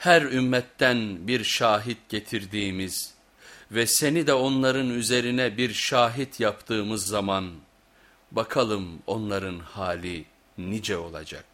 her ümmetten bir şahit getirdiğimiz ve seni de onların üzerine bir şahit yaptığımız zaman bakalım onların hali nice olacak.